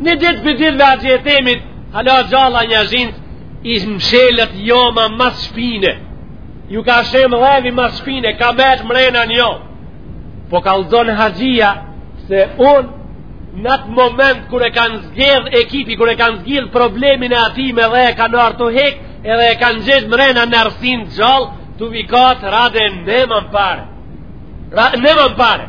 Një ditë pi ditëve haxhi Etemit, hala gjallë një gjinës, i është mshelë joma mas shpine. Ju ka shem dheu mas shpine, ka metë mrena një jomë. Po kallxon haxhia se unë në atë moment kur e kanë zgjedh ekipi, kur e kanë zgjedh problemin e atij me dhe e kanë artu hek, edhe e kanë gjetë mrena në errësinë gjallë, tu vikatë rade në më më pare. Ra, në më më pare.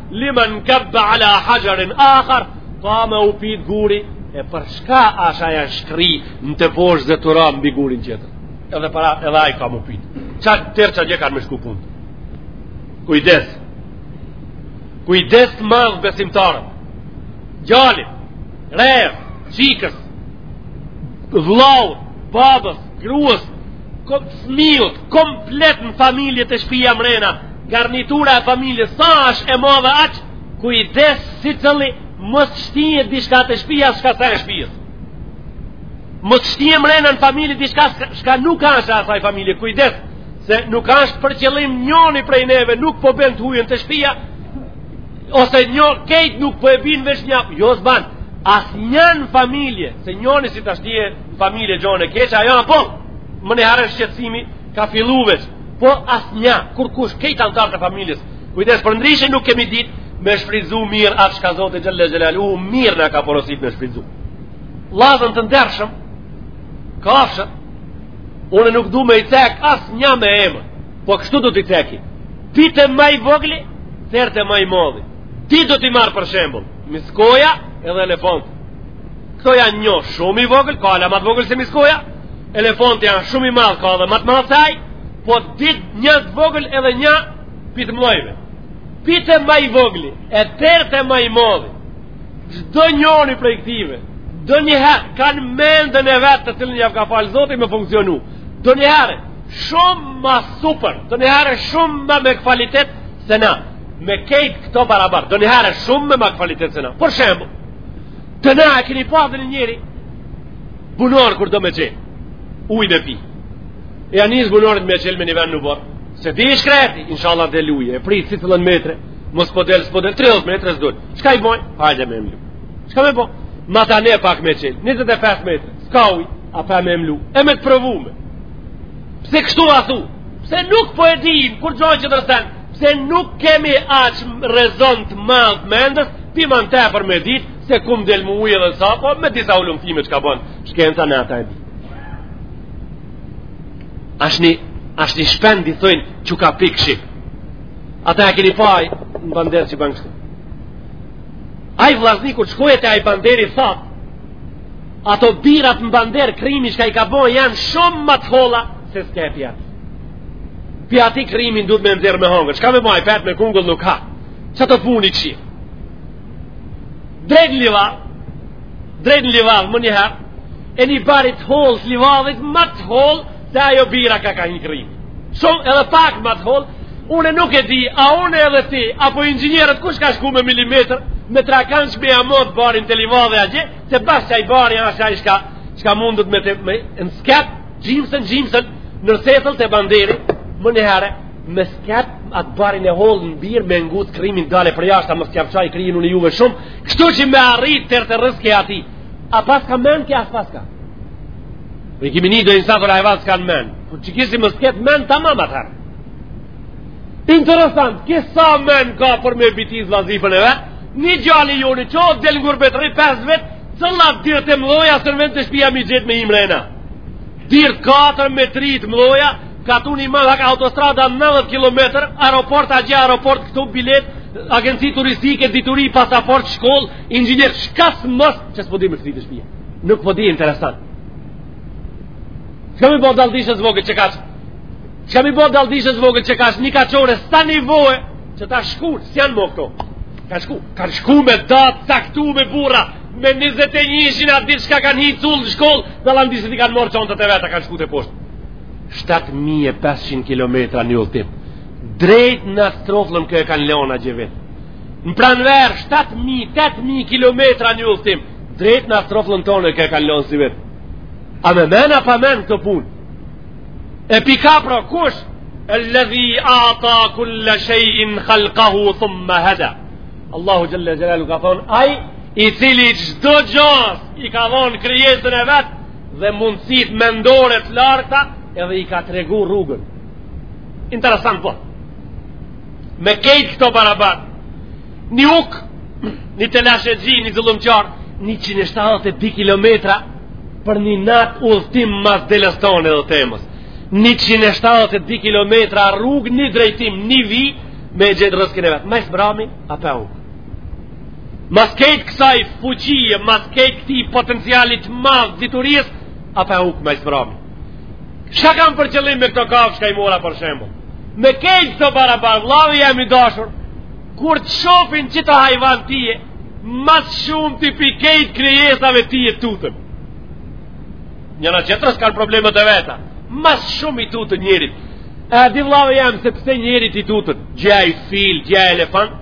liman kabba ala hajarin akhar ka me u pit guri e për shka arsye ai shkriu në të poshtë dhe të ra mbi gurin qetër edhe para edhe ai ka m'u pit qa tërë qa dje kanë me shku punët kujdes kujdes të madh besimtarët djalit resë çikës vllaut babës gruës fëmijët komplet në familje te shpija mrena Garnitura e familjes sa është e madhe aq kujdes secili mos shtije diçka te shtëpia s'ka sa e shtëpia. Mos shtije mrena në familje diçka çka nuk ka sa asaj familje kujdes se nuk është për qëllim njoni prej neve nuk po bën të hujën te shtëpia ose një kejt nuk po e bin vesh njo s'ban asnjo në familje se njoni si të shtije familje gjona të këqija jo apo më në harën shqetsimi Ka fillu veç, po asnja, kurrkush kejt antarët e familjes, kujdes përndryshe nuk kemi dit, me shfrytzu mirë atë çka Zoti xhel-le xhelaluhu mirë na ka porosit me shfrytzu. Vllazën të ndershëm, kafshët, unë nuk du me i cek asnja me emër, po kështu du t'i ceki, pi te ma i vogli, teri te ma i modhi, ti du t'i marr për shembull, miskoja edhe elefanti. Këto janë njo shumë i vogl, ka hala ma t'vogl se miskoja, Elefanti njo shumë i madh ka dhe ma të madh se ai, po dit një të vogël edhe një pi t'mdhojve. Pi te ma i vogli, e teri te ma i madhi. Çdo njoni prej këtyve, donjëherë kanë mendën e vet të cilën jav ka fal Zoti me funksionu. Donjëherë shumë ma super, donjëherë shumë ma me kvalitet se na. Me kejt këto barabar, donjëherë shumë me ma kvalitet se na. Për shembull, te na e keni pa dhe njëri Bunar kur do me çelë, uj me pi. E ia nis bunarit me çelë në një vend në oborr, s'e di i shkreti, inshallah del uji, e pret si të lënë metre, mos po del, s'po del, 30 metre s'del. Çka i bon? Hajde me mlu. Çka me bo? Matanë pak me çelë, 25 metre, s'ka uj, apet me mlu, e me të provume. Pse kështu athu? Pse nuk po e dim, kur gjojnë që të rëstenë, pse nuk kemi aq rezon të madh mendës, pi ma tepër me ditë, se kum del mu ujë dhe sa, po me disa hulumtime që ka bon, shkenca në ata e di. Ashtë një, ashtë një shpendi, thojnë, qukapikshi. Ata e keni pa, në bander që banë kështu. Ai vllazni, kur shkon te ai banderi, thot, ato birat në bander, krimi që ka i ka bon, janë shumë më të holla, se sqepi atë. Po ati krimin duhet me nxjerrë me hongër, çka me ba, petë me kungull nuk ha, që të puni kështë. drejt liva drejt në livadh menjëherë e një barit hollë të livadhit më të hollë se ajo bira ka ka një krim shumë edhe pak më të hollë une nuk e di a une edhe ti apo inxhinierët kush ka shku me milimetër metra kanë që me ja mat barin të livadhi a gje se bash qaj bari a shka i shka shka mundet me të me në sqep gjymsën gjymsën në setëll të banderi menjëherë me sqep atë barin e hollë në birë me ngut krimin del përjashta e me sqep qaj krimin unë juve shumë kështu që me arrit te rrësku ati a pas ka men kja as pas ka me kimi një dojnë satur a e valë s'kan men po që kisi me sqep men ta mam atëherë interesant kisa men ka për me bitis vazifen e vet një djali jonë çohet del në gurbet rri 5 vjet cëllat dirë të mdoja sërvend te shpia mi gjithë me imrena dirë 4 me 3 të mdoja Katun i madh autostrada 90 km, aeroport atje aeroport këtu bilet, agenci turistike, dituri, pasaport, shkollë, inxhinier, çka s'mos, që s'po di me kthy te shpia. Nuk po di interesant. Çka me i bo dallëndyshes vogël çka? Çka me i bo dallëndyshes vogël çka? Një kaçore sa ni voe qeta shkun, s'janë më këtu. Ka shku, ka shku me datë caktu me burra, me 21 ishin atë ditë shka kanë hi çullë në shkollë, dallëndyshet i kanë marrë çantat e veta, kanë shku teposhtë. 7500 kilometra një udhëtim drejt në atë strofllën ku e kanë lan atje vjet në pranverë 7000 8000 kilometra një udhëtim drejt në atë strofllën tonë ku e kanë lan sivjet a me men a pa men këtë punë e pika pra kush eledhi ata kulle shejin halkahu thumme heda Allahu xhelle xhelalu ka thonë ai i cili çdo gjas i ka dhan krijesën e vet dhe mundësitë mendore të larta edhe i ka tregu rrugën interesant po me kejtë këto barabar një uk një telashexhi një zullumqar 172 km për një natë udhëtim mas deles tande dhe temes 172 km rrugë një drejtim një vijë me gjet rrëskun e vet ma s'brami a pa uk Mas kejt kësaj fuqie, mas kejt këti potencialit t'madh diturisë, a pa hukë ma i zbrami. Shka kam për qëllim me këto kafshë shka i mora për shembull? Me kejt këto barabar, vllavi jam i dashur, kur të shofin qita hajvan tije, ma s'shumti pi kejt krijesave tije tuten. Njana qetrës kanë problemet e veta, ma s'shumë i tuten njerit. A di vllavi jam se pse njerit i tuten, gjaj fil, gjaj elefant,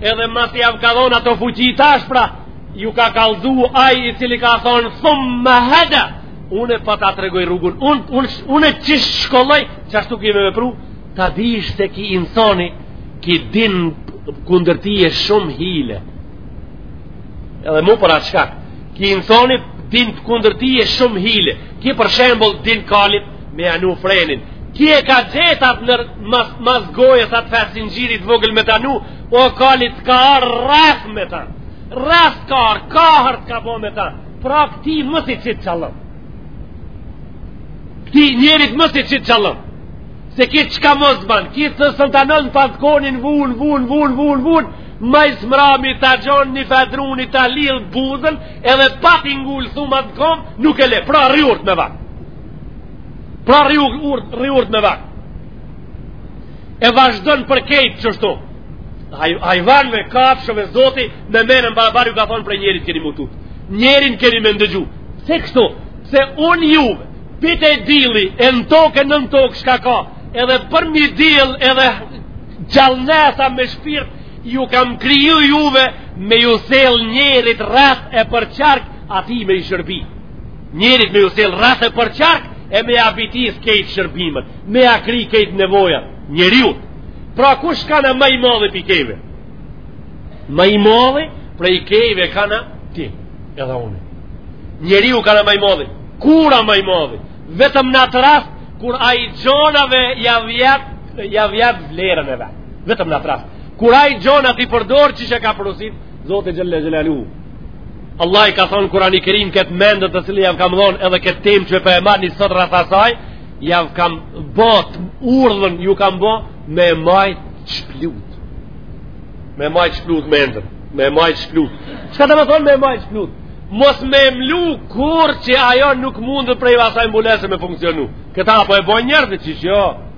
Edhe masi jav ka dhon ato fuqi t'ashpra, ju ka kallzu aj i cili ka thonë thumme heda, une pa ta tregoj rrugën, une, une, une qish t'shkolloj, qashtu ki me vepru, ta dish se ki insoni, ki din kundër tije shumë hile. Edhe mu për atë shkak, ki insoni din kundër tije shumë hile. Ki për shembull din kalit, me ja nu frenin tije ka gjet at në mas, mas gojës atë fe zinxhiri t'vogël me ta nu o kali t'ka arë rreth me ta rreth ka arë ka herë t'ka bo me ta pra këti mos i qit çallëm këti njerit mos i qit çallëm se ki çka mos ban ki të sënë ta non patkonin vun, vun, vun, vun, vun ma i smrami ta gjon një fe druni ta lidh buzën edhe pa t'i ngul thumat n'kom nuk e le pra rri urt me vakt Pra rri urt, rri urt me vakt. E vazhdon për kejt qështu. Hajvanve, kafshëve Zoti, me menën barabar ju ka thon prej njerit keni m'u tut. Njerin keni me ndëgju. Pse kështu, se un juve pi te dilli e në tokë në tokë çka ka. Edhe përmi dill edhe gjallnesa me shpirt ju kam kriju juve me ju sjell njerit rrath e përqark atij me i shërbi. Njerit me ju sjell rrath e përqark e me ja bitis kejt shërbimet, me ja kri kejt nevojat njeriut. Pra kush kana ma i madhi prej kejve? Ma i madhi prej kejve kana ti, edhe unë. Njeriu kana ma i madhi, kur a ma i madhi, vetëm në atë rast, kur ai gjonave ja vjet, ja vjet vlerën e vet, vetëm në atë rast. Kur ai gjonat i përdor qish e ka porosit, Zoti xhel-le xhelaluhu Allahi ka thonë n'Kuranin Kerim këtë mendje të cilën jav kam dhonë edhe këtë temë që po e marrim sot rrath asaj jav kam bo urdhën ju kam bo me majt shplut me majt shplut mendjen me majt shplut çka do me thonë me majt shplut mos me mlu kurrë se ajo nuk mundet prej asaj mbulese me funksionu këta po e bojn njerëzit qish jo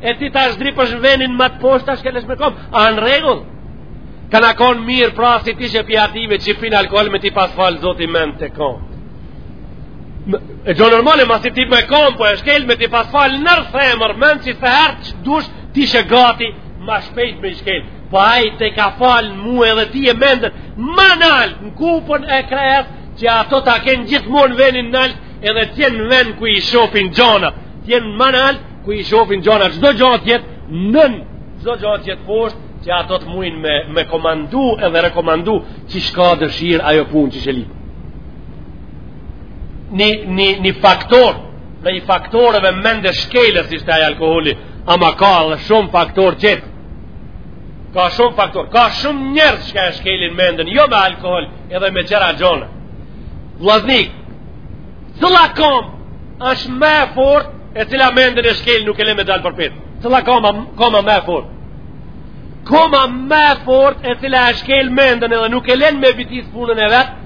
E ti ta zhdrypsh venin ma të poshtë, ta shkelësh me kom, a në regull? Kanë konë mirë, pra si ti që pi ative, që pinë alkohol me t'i pas falë zoti ment n'kom. E gjo normale, masi ti me kom po e shkel, me t'i pas falë nër themër, men që sa herë që dush, ti që gati, ma shpejt me shkel. Po ai ta ka falë mu edhe ti e menden, ma nalt, në kupën e kresë, që ato ta kenë gjithmonë venin nalt, edhe t'jenë n'ven ku i shofin gjonat, t'jenë ma nalt, ku i shofin gjonat çdo gjo të jetë nën çdo gjo të jetë poshtë që ato të mujnë me me komandu edhe rekomandu qi çka dëshirë ajo punë që sheli një, një, një faktor prej faktorëve mendeshkelës ishte ai alkoholi ama ka edhe shumë faktor qetër ka shumë faktor ka shumë njerëz çka e shkelin menden jo me alkohol edhe me qera gjona vllazni Cila kom është ma e fort e cila menden e shkel nuk e len me dalë përpjet. Cila kom është ma e fort. Koma ma e fort e cila e shkel menden edhe nuk e len me bitis punën e vet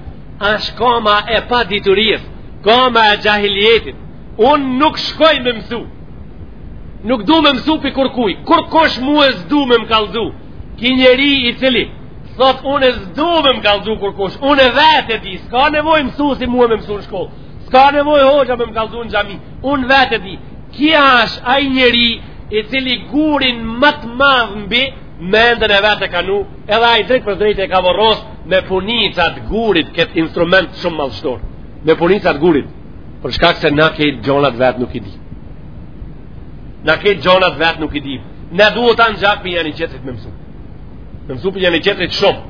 është koma e paditurisë, koma e xhahilijetit. Unë nuk shkoj me mësu. Nuk du me mësu pi kërkuj. Kërkush mue s'du me më kallzu. Ky njeri i cili Thot, une s'du me më kallzu kurkush, une vet e di, s'ka nevoj mësusi mue me mësu në shkollë, s'ka nevoj hoxha me më kallzu në xhami, unë vet e di, ky është ai njeri i cili gurin ma të madh mbi menden e vet e ka vnu, edhe ai drejtpërdrejt e ka vorros me punicat gurit këtë instrument shumë madhështor, me punicat gurit, për shkak se na kejt gjonat vetë nuk i di. Na kejt gjonat vetë nuk i di. Ne duhet tanë gjakë pi njani-qetrit me mësu. Me mësu pi njani-qetrit shumë.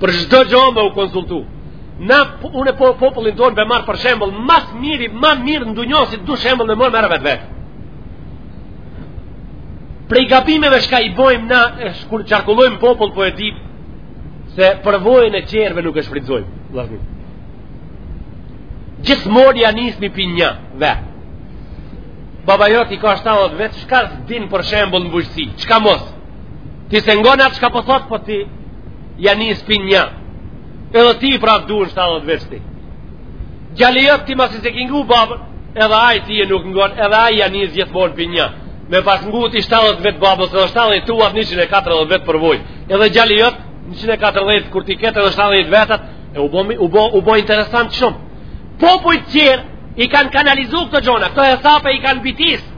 Për çdo gjo me u konsultu. Na, une po, popullin tonë pe marr për shembull, ma s'miri, ma mirë në dunjosit du shembull me marrë marrë vetveten. Prej gabimeve çka i bojmë na, kur qarkullojmë popull po e di, se përvojën e qerve nuk e shfrytzojmë. Lasmi. Gjithmonë ja nisim pi një, dhe. Baba jot i ka 70 vjet, çka din për shembull në bujqësi, çka mos? Ti s'e ngon atë çka po thot, po ti ja nis pi një. Edhe ty prap t'duhen 70 vjet ty. Gjali jot ti masi s'e ki ngu babën, edhe ai tye nuk ngon, edhe ai ja nis gjithmonë pi një. Me pas ngu ti 70 vjet t'babës, edhe 70 tuat 140 vjet përvojë. Edhe gjali jot 140 kur t'i ketë edhe 70 t'vetat, e u bo, u bo, u bo interesant shumë. Popujt qerë i kanë kanalizu këto gjona, këto hesape i kanë bitisë.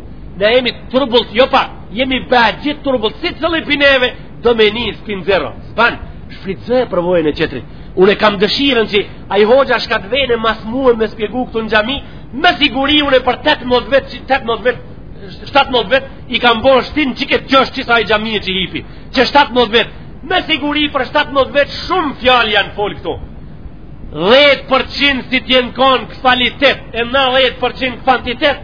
Ne jemi turbullt jo pak, jemi ba gjithë turbullt, si t'lypet neve, do me nis pi zero. S'ban, shfrytëzoje përvojën e tjetrit. Unë kam dëshirën që ai hoxha çka t'vjen mas mue me spjegu këtu në xhami, me siguri unë për 18 vjet, 18 vjet, 17 vjet, i kam bo shtin që këtë qosh qësaj xhamie që hipi. Që 17 vjet, me siguri për 17 vjet shumë fjallë janë folë këtu. 10% si t'jen konë kualitet e 90% kuantitet,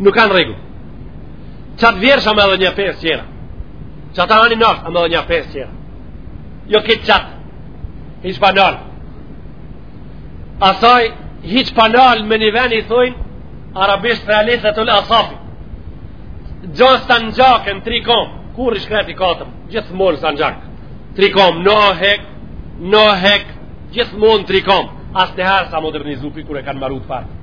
nuk kam rregu qatë vjershë ama edhe një pesë tjera qatë anë në ama edhe një pesë tjera jo këtë qatë hiç pa nalë asaj hiç pa nalë me një ven i thujnë arabisht realit dhe të le asafi gjësë saxhakun tri kom kur i shkreti katëm gjithmonë saxhak tri kom në hek në hek gjithmonë tri kom asnjëherë s'a modernizu pi kur e kanë maru të parë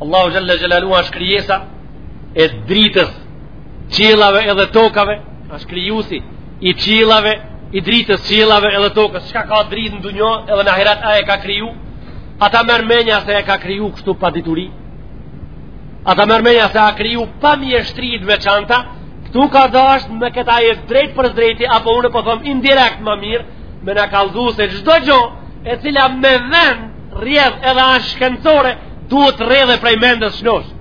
Allahu Xhelle Xhelaluhu është krijesa e dritës qiellave edhe tokave është krijusi i qiellave i dritës qiellave edhe tokës çka ka dritë në dunjo edhe në ahiret ai e ka kriju a ta merr menja se e ka kriju kështu pa dituri a ta merr menja se a kriju pa mjeshtri t'veçanta këtu ka dasht me këta e drejtpërsëdrejti apo unë po thom indirekt ma mirë me na kallzu se çdo gjo e cila me vend Rjedh edhe asht shkencore, duhet rrjedhë prej mendes shnoshë.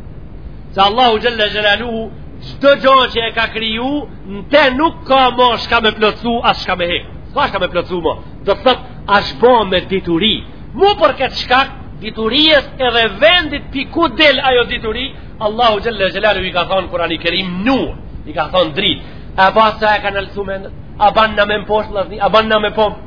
Se Allahu Xhelle Xhelaluhu, çdo gjo që e ka kriju, në te nuk ka ma shka me plotsu, as shka me hekë. S'ka shka me plotsu ma. Do të thotë, asht bo me dituri. Mu për këtë shkak, diturisë edhe vendit pi ku del ajo dituri, Allahu Xhelle Xhelaluhu i ka thonë kurani kerim nur, i ka thonë dritë. A ba sa e ka në lësu mendës? A ban në me mposhtë, a ban në me pomë?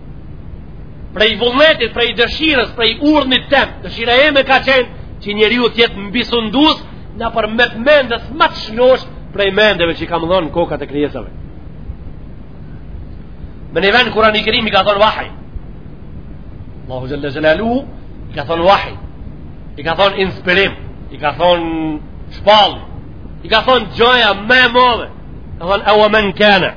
prej vullnetit, prej dëshirës, prej urdhnit tem, dëshira eme ka qenë që njeriu të jetë mbisundus nëpërmjet mendes ma të shnoshë prej mendeve që i kam dhonë në kokat e krijesave. Me një vend Kurani Kerim i ka thonë vahj. Allahu Xhelle Xhelaluhu i ka thonë vahj. I ka thonë inspirim. I ka thonë shpallje. I ka thonë gjoja ma e modhe. I ka thonë e ue men kane.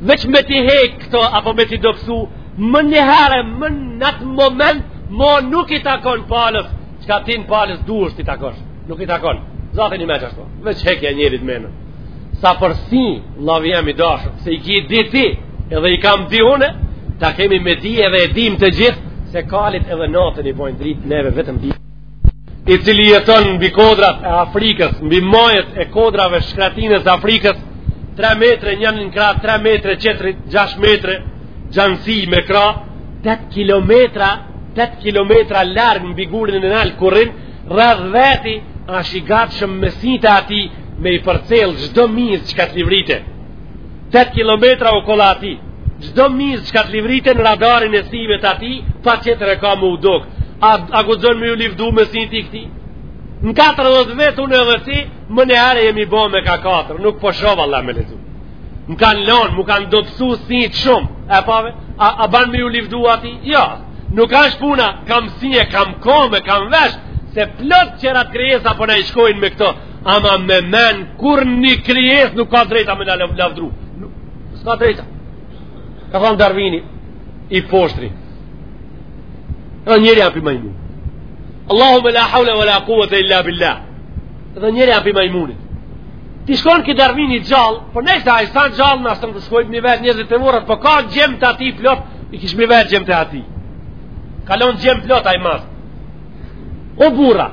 Veç me t'i hek këto apo me t'i dobsu, menjëherë, në atë moment, mo nuk i takon palës, çka ti palës duhesh t'i takosh, nuk i takon. Zaten i me qashtu, veç hekja njerit menën. Sa për si, vllavi jem i dashur, se i ki di ti, edhe i kam di une, ta kemi me di edhe e dim të gjithë, së kaluarës edhe natën i bojnë dritë neve vetëm. i cili jeton mbi kodrat e Afrikës, mbi majet e kodrave shkretinës Afrikës, 3 metre njanin krah, 3 metre qetrin, 6 metre gjansi me krah, 8 kilometra, 8 kilometra larg mbi gurin e naltë ku rrin, rreth veti, asht i gatshëm me sytë e atij me i përcjell çdo mizë që ka të livritë. 8 kilometra okolla atij çdo mizë që ka të livritë në radarin e syve të atij paqetër e ka me u dok a, a guxon me ju livdu me sy ti këtij në 40 vjet unë edhe ti menjëherë jemi bo me ka 4 nuk po shoh vallah me lexu më kanë lonë, më kanë dobsu sytë shumë e pave, a, a ban me ju livdu atij jo, nuk asht puna kam sy e kam komë, kam vesh se plot qerat krijesa po na i shkojnë me këto Ama me men kurrnjë krijesë nuk ka drejtë me na u lavdru. S'ka drejtë. Ka thonë Darvini i poshtri. Dhe njeri â pi majmun. Allahumme la havle ve la kuvvete illa billah. Dhe njeri â pi majmunit. T'ish kon ky Darvini gjallë, por po nejse ai s'â gjallë në asë të shkojt një vetë njëzit e murët, por po ka gjem të atij plot, i kish me i vetë gjemt e atij. Ka lon gjem plot ai mas. O burra,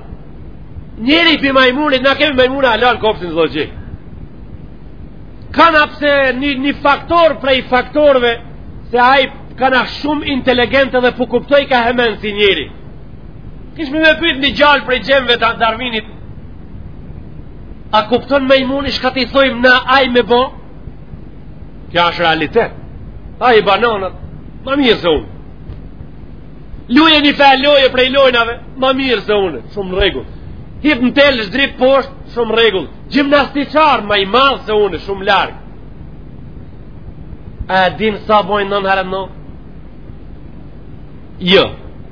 Njeri pi majmunit, na kemi majmuna hala n'kopshtin zoologjik. Kanë a pse një, një faktor prej faktorve se ai kanka shumë inteligjent edhe po kuptojka hemen si njeri. Kishme me pyt një gjalë prej gjemve të Darvinit, a kupton majmuni çka t'i thojmë na ai me bo? Kjo është realitet. Ai bananat, ma mirë se unë. Luje njëfarë loje prej lojnave Ma mirë se une Shumë rregull Hip në tel zdrip poshtë Shumë rregull Gjimnastiçar ma i madh se une Shumë larg A din sa bojnë nonë herë nonë Jo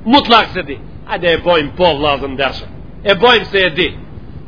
Mutllak s'e di Hajde e bojmë po vllazën ders E bojmë se e di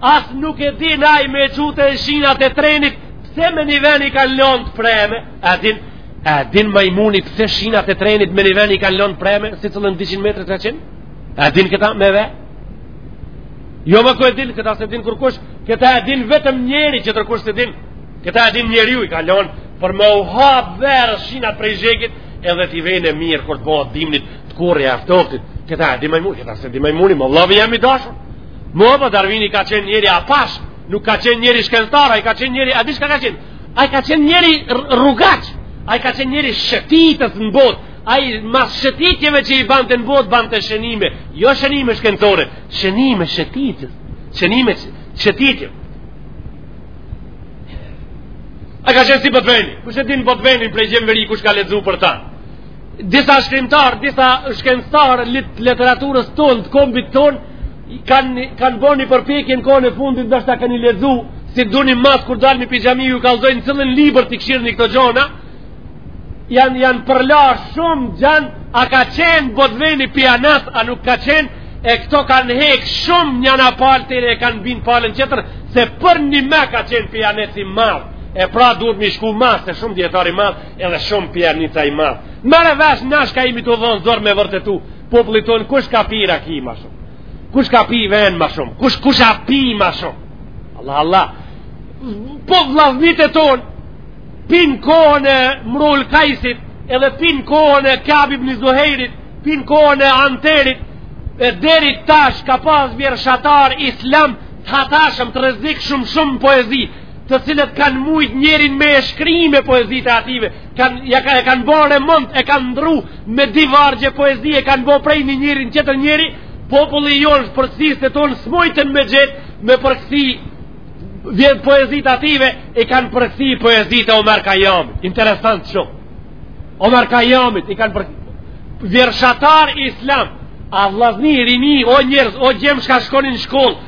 As nuk e din ai me gjetë te shinat e trenit, pse me një ven i kanë lënë të preme? A din, a din majmuni pse shinat e trenit me një ven i kanë lënë të preme, si të lënë 200 metra të qenë? A din këta me ve? Jo më ku e din, këta s'e din kërkush, këta e din vetëm njeri qetërkush s'e din, këta e din njeri u i kanë lënë, për me u hap verës shinat prej zhegit, edhe t'i vjen e mirë, kur të bëhet dimnit, tkurren e ftoftit, këta e di majmuni, këta s'e di majmuni, mor vllau jem i dashun, More Darvini ka qenë njeri apash, nuk ka qenë njeri shkencëtar, ai ka qenë njeri, a di çka ka qenë? Ai ka qenë njeri rrugaç, ai ka qenë njeri shëtitës në botë. Ai mas shëtitjeve që i bante në botë, bante shënime, jo shënime shkencore, shënime shëtitës, shënime shëtitjeve. Ai ka qenë si Botveni? Kush e din Botvenin prej gjemve ri kush ka lexu për ta? Disa shkrimtarë, disa shkencëtarë lit literaturës tonë, të kombit tonë, kanë kanë bërë një përpjekje në kohën e fundit ndoshta keni lexu s'di unë mas kur dalni pi xhamie ju kallzoj në cilin libër t'i këshirni këto gjona janë janë përralla shumë gjanë a ka qenë Betoveni pijanec a nuk ka qenë e këto kanë hek shumë njana palë teri e kanë bind palën qetër se përnjime ka qenë pijanec i madh e pra duhet me i shku mas e shumë dijetar i madh Edhe shumë pijanec i madh. Merre vesh na shka imi tu thonë zor me vërtetu. Popullit tonë kush ka pi raki ma shumë. Kush ka pi venë ma shumë. Kush kush a pi ma shumë. Allah, Allah. Po vllaznit e tonë. Pi n'kohën e Imrul Kajsit. Edhe pi n'kohën e Kab ibni Zuhejrit. Pi n'kohën e Antarit. E deri tash ka pas vjershatarë islam. Të hatashëm të rrezikshëm shumë poezi. të cilët kanë mujt njerin me e shkri me poezitë e ative, kanë, ja, e kanë bo remont, e kanë ndru me di vargje poezi, e kanë bo prej një njeri n'qetër njeri, populli jonë përkthisit e tonë s'mujtën me gjetë, me përkthi vjetë poezitë ative, i kanë përkthi poezitë e Omer Kajamit, interesant shumë, Omer Kajamit, i kanë përkthi, vjershatar islam, a vllazni, rini, o njerëz, o djem shka shkoni n'shkollë,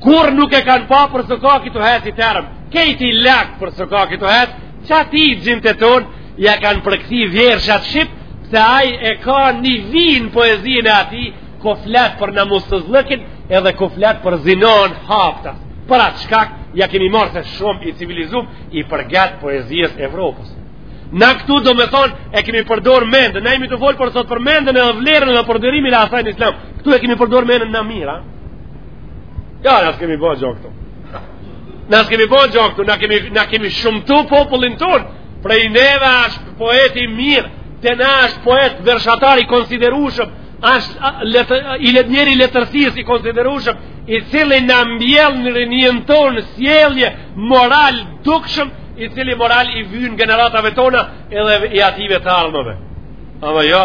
Kur nuk e kanë pa për së kaki të heci terëm, kejti lak për së kaki të heci, qatij djemtë tonë, ja kanë përkthi vjershat shqip, se aj e ka një vinë poezinë e atij, ko fletë për në musë të zlëkin, edhe ko fletë për zinon haptas. Për atë shkak, ja kemi marrë se shumë i civilizum, i përket poezisë Evropës. Na këtu do me thonë, e kemi përdor mendën, na imi tu folë për sot për mendën e vlerën dhe përdorimin e asaj në islam. Këtu e kemi përdor mendën në mira. Ja, na s'kemi bo gjo këtu. Na s'kemi bo gjo këtu, na kemi, na kemi shumtu popullin tonë. Prej neve është poet i mirë, te na është poet vjershatar i konsiderushëm, është letër, i let, njeri i letërsisë i konsiderushëm, i cili na mbjell në rininë tonë sjellje moral dukshëm, i cili moral i vynë generatave tona edhe i ative të ardhmeve. Ama jo,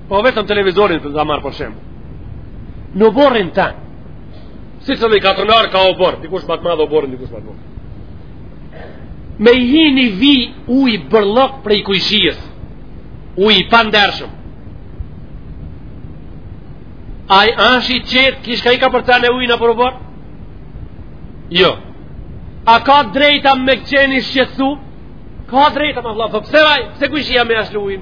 Po vetëm televizorin ta marr për shembull. N'oborrin tanë. Secili katunar ka oborr. Dikush ma të madh oborr, dikush ma të madh. Me i hi një vi uji bërllok prej kujshijës. Uj i pandershëm. A i ashtë i qetë, ki shka i ka për të në ujë nëpër oborr? Jo. A ka drejta me qenë i shqetsu? Ka drejta, ma vlla, për po pse vaj, pse kujshija me ashtë në ujë?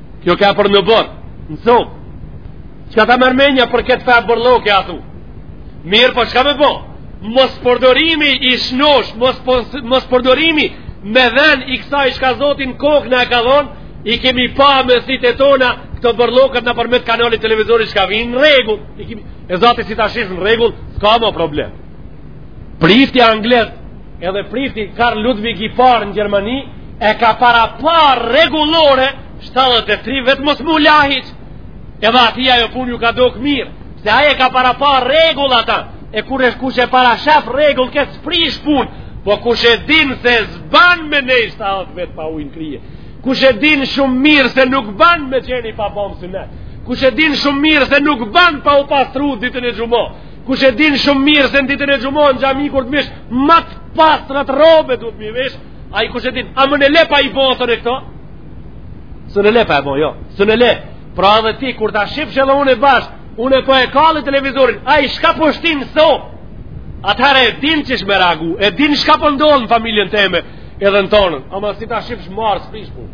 Kjo ka për në oborr, në sobë. Çka ta merr menja për këtë far bërlloke atu? Mirë, po çka me bo? Mospërdorimi i shnosh, mos, po, mospërdorimi me ven i kësaj çka Zoti n'kokë na e ka dhonë, i kemi pa me sitë e tona këto bërlloket nëpërmet kanalit televizori çka vinë në rregull. E zati si ta shifsh në rregull, s'ka ma problem. prifti anglez edhe prifti Karl Ludwig i parë në Gjermani e ka parapa rregullore 73 vet mos m'u la hiç edhe atij ajo punë ju ka dok mirë se ai e ka parapa rregull ata e kur e kush e parashef rregull këtë s'prish punë po kush e din se s'ban me nej 70 vet pa ujë n'krie kush e din shumë mirë se nuk ban me qenë i pabomë synet kush e din shumë mirë se nuk ban pa u pastru ditën e xhuma Kush e din shumë mirë se në ditën e xhuma n'xhami kur të vish ma të pastrat rrobe duhet m'i vesh, ai kush e din, a mun e le pa i bo tanë këto? S'mun e le pa e bo, jo. S'mun e le. Pra edhe ti kur ta shifsh edhe unë e bashkë, une po e kalli televizorin, ai çka po shtin sot? Atëherë e din qysh me reagu, e din çka po ndodh në familjen teme, edhe në tonën. Ama si ta shifsh mirë s'prish punë.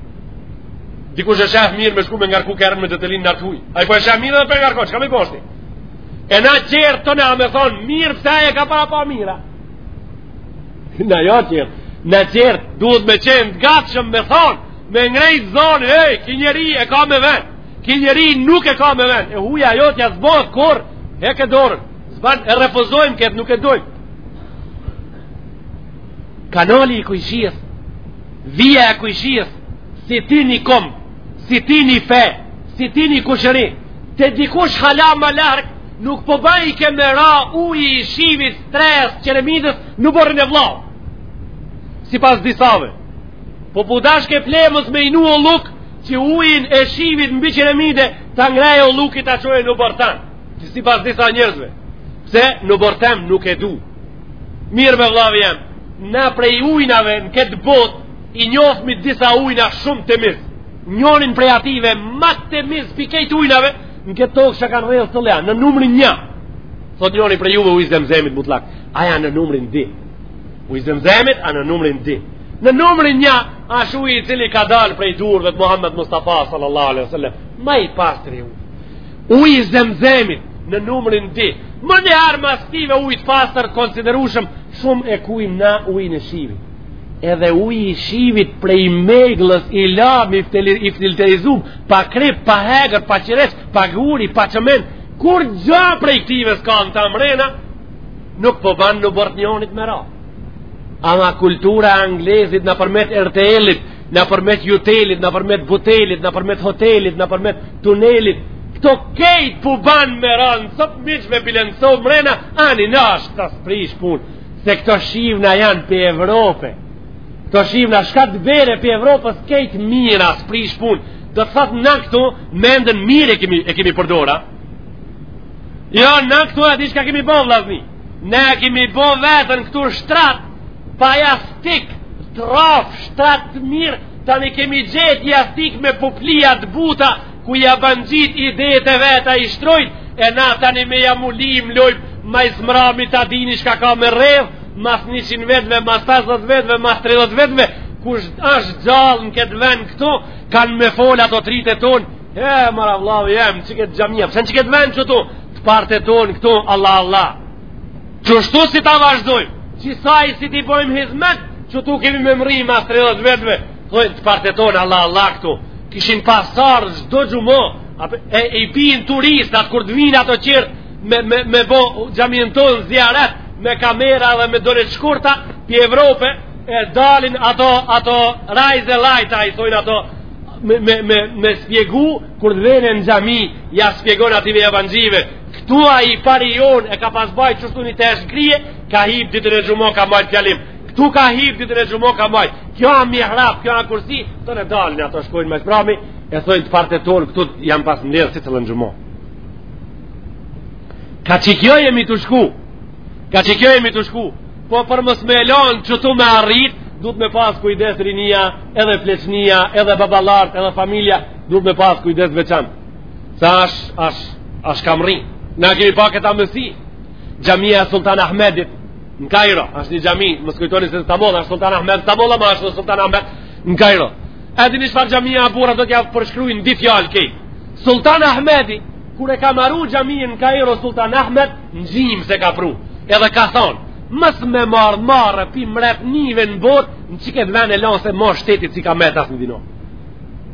Dikush e shef mirë me shku me ngarku kerrin me detelinë në arë t'huj. Ai po e shef mirë edhe për ngarku, çka më poshti? E na tjerët tona me thonë, mirë pse ai e ka parapa mirë a. Na jo tjerët, na tjerët, duhet me qenë të gatshëm me thonë, me ngrejt zonë, hej, ki njeri e ka me ven, ki njeri nuk e ka me ven, e huja jotja s'bohet kurr, heke dorën, s'ban, e refuzojmë këtë, nuk e dojmë. Kanali i kujshisë, vija e kujshisë, si ti një komb, Si ti një fe, si ti një kushëri, te dikush hala ma larg, nuk po bajke me ra uji i shivit, strehës, qeremidës, n'oborrin e vllaut. Sipas disave, po u dashke doemos me i vnu olluk, që ujin e shivit mbi qeremide, ta ngrejë olluki ta çojë n'oborr tan, që sipas disa njerëzve, pse n'oborr tem nuk e du. Mirë more vllau jem, na prej ujnave në këtë botë, i njofmi disa ujna shumë temiz, njonin prej ative ma temiz pi kejt ujnave, në këtë tokë që kanë rrjedh, cili a, në numërin një, thot njoni prej juve uji i zemzemit mutlak, ai a në numërin di, uji i zemzemit a në numërin di, në numërin një, ashtë uji i cili ka dalë prej durve të Muhammed Mustafa sallallahu alaihi sallam, ma i pastri ujë, uji i zemzemit në numërin di, menjëherë mas tive ujë të pastër të konsiderushëm, shumë e qujmë na ujin e shivit, edhe uji i shivit prej megllës i lam i, ftelir, i filterizum pa krip, pa hekër, pa qireç pa guri, pa çëmen kurgja prej këtive s'ka në ta mrena nuk po ban n'oborr t'njonit me ra ama kultura e anglezit nëpërmet RTL-it nëpërmet Jutelit, nëpërmet butelit nëpërmet hotelit, nëpërmet tunelit këto kejt po ban me ra në sobë miq me bilenso mrena ani në ashtë të s'prish punë se këto shivna janë pi Evrope këto shivna shka të bere pi Evropës kejt mira s'prish punë do të thotë na këtu mendën mirë e kemi, e kemi përdor a jo na këtu e di shka kemi bo vllazni ne kemi bo veten këtu shtrat pa jastik traf shtrat të mirë tani kemi gjetë jastik me puplia të buta Ku ja ban gjith idetë e veta i shtrojt, e na tani me jam u li im lojp, ma i mrami ta dini shka ka me rredh, mas 100 vetve, mas 50 vetve, mas 30 vetve, kush është gjallë në këtë ven këtu, kanë me fol ato t'ritë tonë, e, more vllau jem, që këtë xhamia, pse n'qëkëtë ven qëtu, të partë tonë këtu, Allah, Allah. Qështu si ta vazhdojmë, qisaj si t'i bojmë hizmet, qëtu kemi me mrri mas 30 vetve, thojnë të partë tonë, Allah, Allah, këtu, kishin pas ardh çdo xhuma, e i binë turistat kur të vinë ato qërë, me, me, me bo xhaminë tonë zijaret, me kamera dhe me donë të shkurta, pi Evrope, e dalin ato, ato, Reiseleiter, i thojnë ato, me, me, me, me shpjegu, kur të venë në xhami, ja shpjegon ative jabanxhive, Këtu ai pari jonë e ka pas baj qështu një të eshkrije, ka hip ditën e xhuma ka majtë fjalim. Këtu ka hip ditën e xhuma ka majtë. Kjo a mihrab, kjo a kursi, të në dalë në ato shkojnë me shprami, e thojnë të partë tonë, këtu jan pas në lirë si të lënë xhuma. Kah qëkjo jemi tu shku, kah qëkjo jemi tu shku, po për mos me lon qëtu me arrit, duhet me pas kujdes rinia, edhe pleçnia, edhe babalart, edhe familja, duhet me pas kujdes të veçantë. Sa ash, ash, ash kam rri. Na kemi pa këta me si. Xhamia e Sultan Ahmedit në Kajro, ashtë një xhami, mos kujtoni se Stamoll, ashtë Sultan Ahmed, Stamoll ama ashtë Sultan Ahmed në Kajro. Edhe një çfarë xhamia e bura do t'ja përshkruj në di fjalë kejt. Sultan Ahmedi, kur e ka maru xhaminë në Kajro, Sultan Ahmed, në gjim se ka pru. Edhe ka thonë, mos me marë marë, pi mretnive në botë, në qëkëtë ven e lanë se ma shtetit s'i ka met as ni dinar.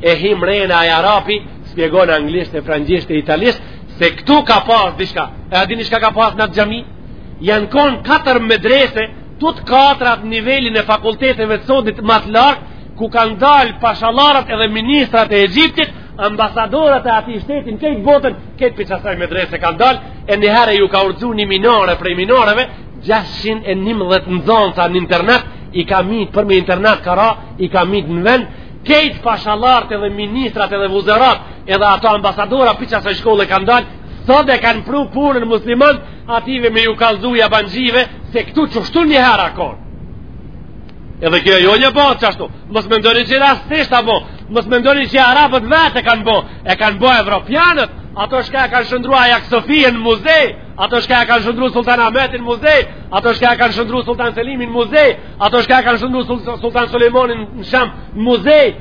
e hi mrena e arapi spjegon anglisht e frangisht e italisht se këtu ka pas dishka e a din shka ka pas n'atë xhami janë konë katër medrese tut katrat nivelin e fakulteteve të sodit ma t'lart ku kanë dal pashallarët edhe ministrat e Egjiptit ambasadorët e atij shteti n'këtë botën këtë prej qasaj medrese kanë dal e njëherë ju ka rrxu një minore prej minoreve 611 nxanësa në internat i ka mytë përmi internat ka ra i ka mytë në vend Krejt pashallart edhe ministrat edhe vuzerat edhe ato ambasadora prej qasaj shkolle kanë dalë, sot e kanë pru punën muslimant ative me ju kallzu jabanxhive se këtu qështu një herë a kon. Edhe kjo jo një bëtë qashtu, mos mendoni që rastësisht a bo, mos mendoni që arabët vetë e kanë bo, e kanë bo evropianët, ato shka e kanë shëndru Aja Sofien në muzej, ato shka e kanë shëndru Sultan Ahmetin në muzej, ato shka e kanë shëndru Sultan Selimin në muzej, Ato shka kanë shëndru Sultan Sulejmonin në Sham, në muzej,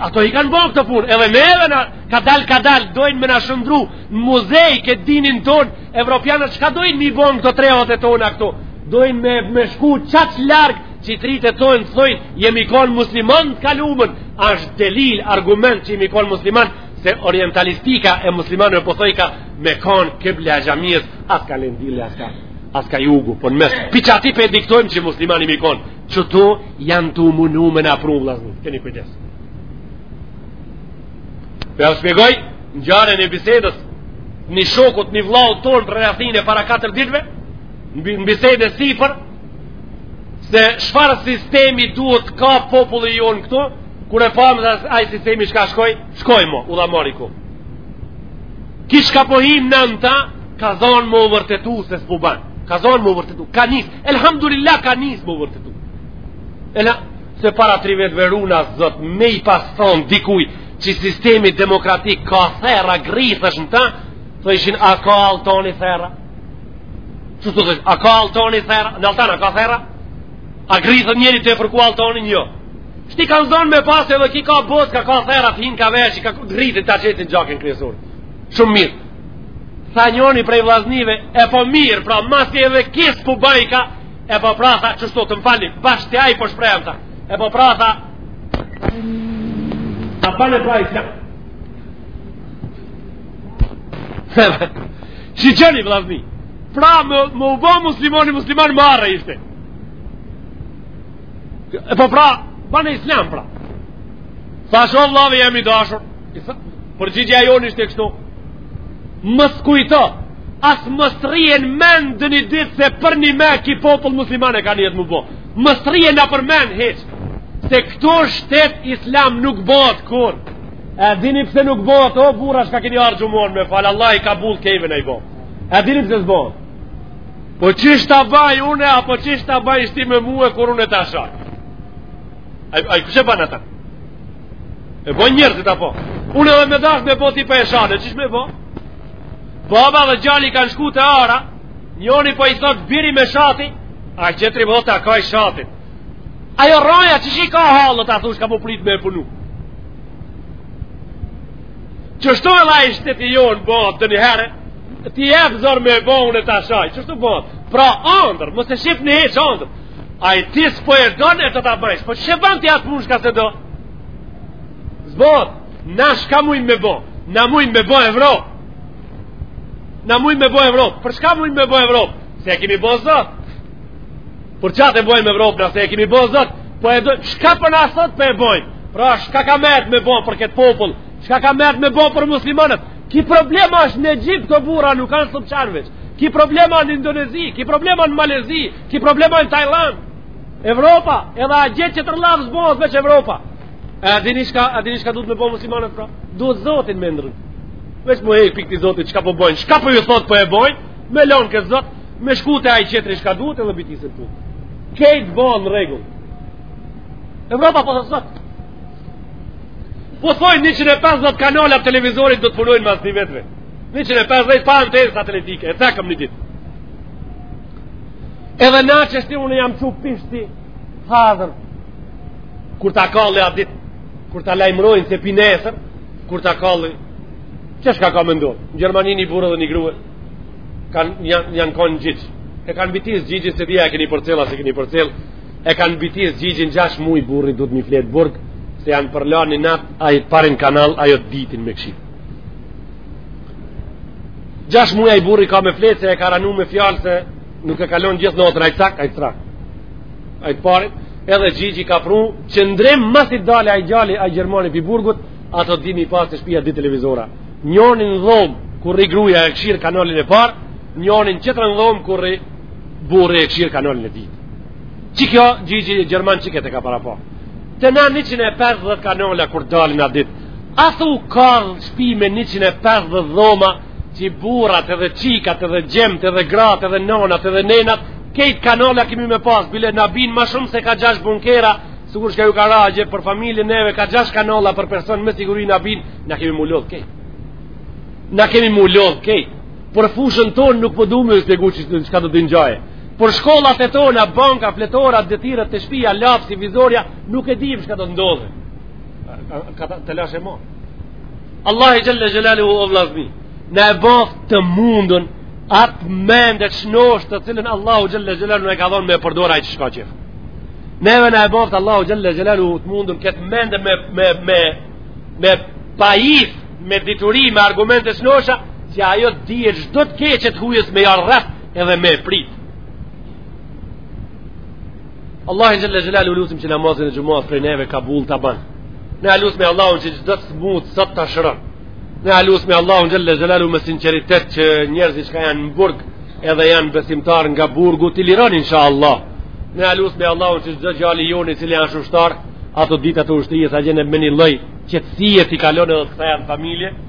ato i kanë bo këto punë, edhe neve kadalë, kadalë, dojnë me na shëndru në muzej, këtë dinin tonë, evropianët, shka dojnë mi bo në këto trevat e tona këtu, dojnë me, me shku qaq larg, që t'ritë e tonë, thojnë, jemi konë musliman të kalumën, asht delil, argument që jemi konë musliman, se orientalistika e muslimanëve po thom ka me konë kibla e xhamisë, as ka lindje, as ka. as ka jugu, po në mes. Pi qaty pe diktojmë që musliman jemi konë, qeto janë tu u munu me na pru vllazni, keni kujdes. Pe shpjegoj, ngjarjen e bisedës, një shoku, një vllau tonë për rrëthin e para 4 ditve, në bisedë e sipër, se çfarë sistemi duhet ka populli jonë këtu, kur e pamë edhe aj sistemi shka shkoj, shkoj mo, u dha mori ku. Ky shka po himë në në ta, ka zonë me u vërtetu se s'po ban ka zonë me u vërtetu ka nis elhamdulillah ka nis me u vërtetu Ela, se para tri vjetëve runa Zot me i pas thonë dikuj që sistemi demokratik ka therra grrithesh në ta të ishin a ka alltoni therra që të dhe a ka alltoni therra në alltona ka therra a grrithet njeri tu e prek alltonin jo shti kanë zonë me pa se edhe ky ka bot ka ka therra të hin ka vesh ka grrithet ta qetin gjakin kresur shumë mirë Tha njoni prej vllaznive, e po mirë, pra masi edhe ky s'po bajka, e po pra tha qështu të m'falni, bash te aj po shprehem tha, e po pra tha, a pa në pra i shka. Shiqoni vllazni, pra me, me u bo muslimoni, musliman marre ishte. E po pra, ban islam pra. Tha shumë vlla i jemi i dashur, Përgjigja jonë ishte kështu, mos kujto, as mos shtjer n'mend një ditë se përnime ky popull muslimane ka nijet me bo. Mos shtjer nëpër mend, hiç, se këtu shtet islam nuk bëhet kurrë. E dini pse nuk bëhet, o burra çka keni ardhë xhumanë me falë, Allah jau kabul krejtve ju boftë. E dini pse s'bëhet. Po qysh ta baj unë, apo qysh ta bajsh ti me mu, kur unë ta shaj. A kështu e banë ata? E bojnë njërëzit apo? Unë edhe me dashë me bo ti po e shan, qysh me bo? Baba dhe djali kanë shku te ara, njoni po i thot bjeri me shati, ai tjetri m'hote ka i shatit. Ajo arja qysh i ka hallet, a thu çka po prit me punu. Qeshtu edhe ai shteti jonë bohet një herë, ti je pazot me bo unë e ta shaj, qysh t'u bo? Pra andërr, mos shih hiç andërr, Ai ti s'po e donë e do ta bojsh Po qe ban ti atë punë çka s'e do S'bohet Na çka mujmë me bo Na mujmë me u bo Evropë Na mujmë me u bo Evropë Për çka mujmë me u bo Evropë Se e kemi bo zot Për qatë e bojmë Evropë Na se e kemi bo zot Po e dojmë Shka për po na thotë po e bojmë Pra çka ka marrë me bo për këtë popull Çka ka marrë me u bo për muslimanët Ki problema është në Egjipt burra Nuk kanë s'ka çare veç Ki problema në Indonezi, ki problema në Malezi, Ki problema n'Tajland, Evropa, edhe a gjithë që të rlavë zbohës veç Evropa. E a dini çka, a dini çka duhet me bo muslimanët pra? Duhet zotin me ndërru. Veç me e hjek këtë zotin, çka po bojnë, çka po ju thotë po e bojnë, me lonë këtë zot, me shku te ai tjetri çka duhet edhe bitisi puna. Krejt bohen n'rregull. Evropa po t'thotë. Po thojnë 150 kanale prej televizorit do të punojnë mas nja vjetëve. 150 pa antena satelitike, e thamë një ditë. Edhe na qeshtu unë jam qe bishti hazër Kur ta kalli atë ditë Kur ta lajmërojnë se pinesër Kur ta kalli Qe çka ka me ndodhë Në Gjermani një burrë dhe një grue kan, janë, janë konë n'gjyq E kanë bitis gjyqin s'e di a e këni përcjellë a s'e keni përcjellë E kanë bitis gjyqin gjashtë muj burri duhet me fjet n'burg Se janë përla një natë Ai t'parin kanal Ajo t'dytin me kshyrë Gjashtë muj ai burri ka me fjet se e ka ranu me fjalë se nuk e ka lon gjithë natën, ai cak, ai cak. Ai të parit, edhe gjyqi ka pru vendim masi t'dale ai djali, ai gjermani prej burgut, ata do me i pas te shpia dy televizora. Njonin në dhomë, ku gruja e kshyr kanalin e parë, njonin tjetër në dhomë, ku burri e kshyr kanalin e dytë. Qe kjo, gjyqi gjerman qëkëtë e ka pru. Te na 150 kanale kur dalin atë ditë, A thu ka shpi me 150 dhoma që burat edhe çikat edhe gjemt edhe grat edhe nonat edhe nenat kejt kanala kemi me pas bile na bin ma shumë se ka gjash bunkera sikur shka ju ka ra gje për familje neve ka gjash kanala për person me siguri na bin na kemi mu lodh kejt na kemi mu lodh kejt për fushën ton nuk po du me ju spjegu që shka do të ngjaje për shkollat e tona banka, fletora, detirat, të shpia, lapsi, vizorja nuk e dim shka do të ndodhe ka të lashe ma Allahi xhelle xhelaluhu o vllazni na e baftë të mundun atë mende të shnoshtë të cilën Allahu xhelle xhelaluhu na e ka dhonë me përdor ai qysh ka qef neve na e baftë Allahu xhelle xhelaluhu të mundun këtë mende me, me, me, me pajis me dituri me argumente shnosha që ajo të dije çdo të keqet hujës me i ardh rreth edhe me pritë Allahin xhalla xhelalu lusim që namazin e xhumas prej neve kabul ta ban. Ne e lusmi Allahun që çdo të smut sot ta shëron. Ne e lusmi Allahun xhalla xhelalu me sinqeritet që njerëzit çka janë në burg edhe janë besimtar nga burgu t'i liron inshallah. Ne e lusmi Allahun që çdo gjali joni i cili është ushtar ato ditat e ushtrisë sa gjen me një lloj qetësie t'i kalon edhe të kthehet familje.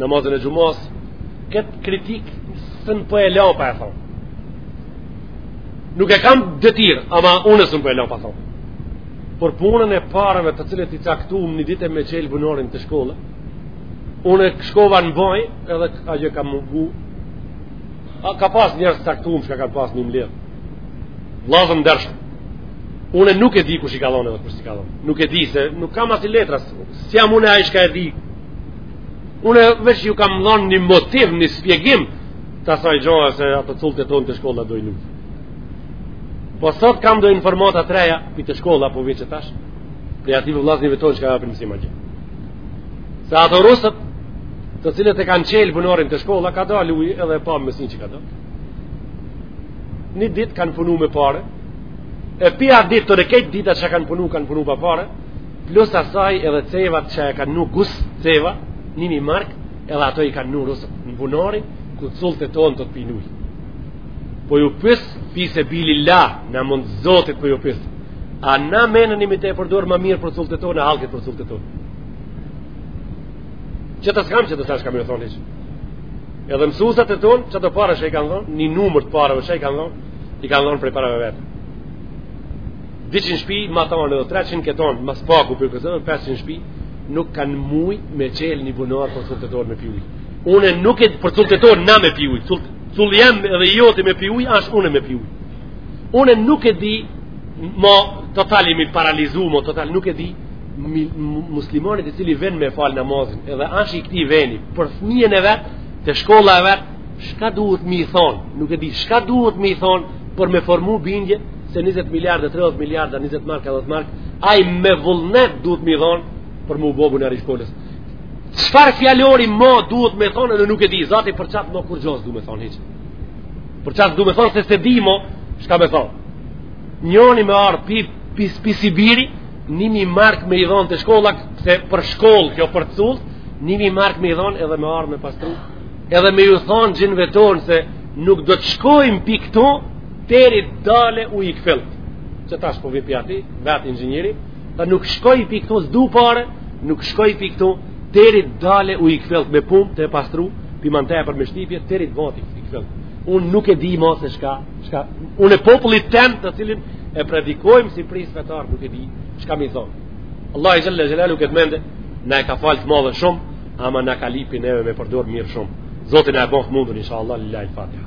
Namazin e xhumas, këtë kritikë s'un po e la pa e thonë. Nuk e kam detirë, ama unë s'un po e la pa e thonë. Por punën e pareve të cilët i caktum një ditë me çelë bunorin te shkolla, unë shkova në bojë edhe a gjë ka mungu. A, ka pas njerëz caktum që ka pas me i mledhë. Vllazën dërshë. Unë nuk e di kush i ka dhënë edhe kush i ka dhënë. Nuk e di se nuk kam as letra S'jam une ai shka e di. Une veç ju kam dhonë një motiv, një spjegim, të asaj gjoja se ato cullët tonë te shkolla dojnë uj. Po sot kam do informata të reja, për te shkolla, po veç e tash, prej ative vllaznive tonë shka e apë nësima gjë. Se ato rusët, të cilët e kanë çelë bunorin te shkolla, ka dal uj edhe pa mësin që ka dal. Një dit kanë punu me pare, e pia dit të rekejt dita që kanë punu, kanë punu pa pare, Plus asaj edhe cevat që i kanë vnu gus ceva, nimi mark, edhe ato i kanë vnu rusët në bunari, ku cullët tonë do të pin uj. Po ju pës, fisebililah, në emën t'Zotit po ju pës. A na menën imi të e përdur më mirë për cullët tonë, a halkit për cullët tonë. Që të skam që të sash kam ju thonë ishë. Edhe mësusat e tonë, qeto pare që i kanë dhonë, një numër të pareve që i kanë dhonë, i kanë dhonë prej pareve vetë. 200 shpi matanë dhe 300 ketonë ma s'paku për kësërën 500 shpi nuk kanë mujt me çelë një bunar për cullët tonë me pi ujë une nuk e për cullët tonë na me pi ujë cullë culli jem edhe joti me pi ujë ashtë une me pi ujë une nuk e di ma totali mi paralizu ma totali nuk e di muslimonit i cili vjen me falë namazin edhe ashtë i këti veni për thmijën e vet te shkolla e vet çka duhet mi thonë nuk e di çka duhet mi thonë për me formu bindje se 20 miliardë, 30 miliardë, 20 marka, 10 markë, ai me vullnet duhet mi dhonë për mu bo bunari shkollës. Çfar fjalori mo duhet me thonë un nuk e di, zati për qatë mo kurgjo s'du me thonë hiç. Për qatë s'du me thonë se s'e di mo, çka me thonë. Njoni me ardh pi, pi, pi Sibiri, ni mi markë me i dhonë te shkolla, se për shkollë kjo për cullë, ni mi markë me i dhonë edhe me ardh me pastru, edhe me ju thonë gjinve tonë se nuk do të shkojmë pi këtu, Deri dale uj i kfellt. Qe tash po vi pi aty, vet inxhinieri, tha nuk shkoj pi këtu s'du pare, nuk shkoj pi këtu deri dale uj i kfellt me pump të pastru, pi mante për me shtipje, deri të vati i kfellt. Un nuk e di më se çka, çka un e popullit tem të cilin e predikojmë si pris fetar, nuk e di çka me thon. Allahu xhalla xhelalu këtë mende, na e ka falë të madhe shumë, ama na ka lipi neve me përdor mirë shumë. Zoti na e bëftë mundur inshallah lillahi fatiha.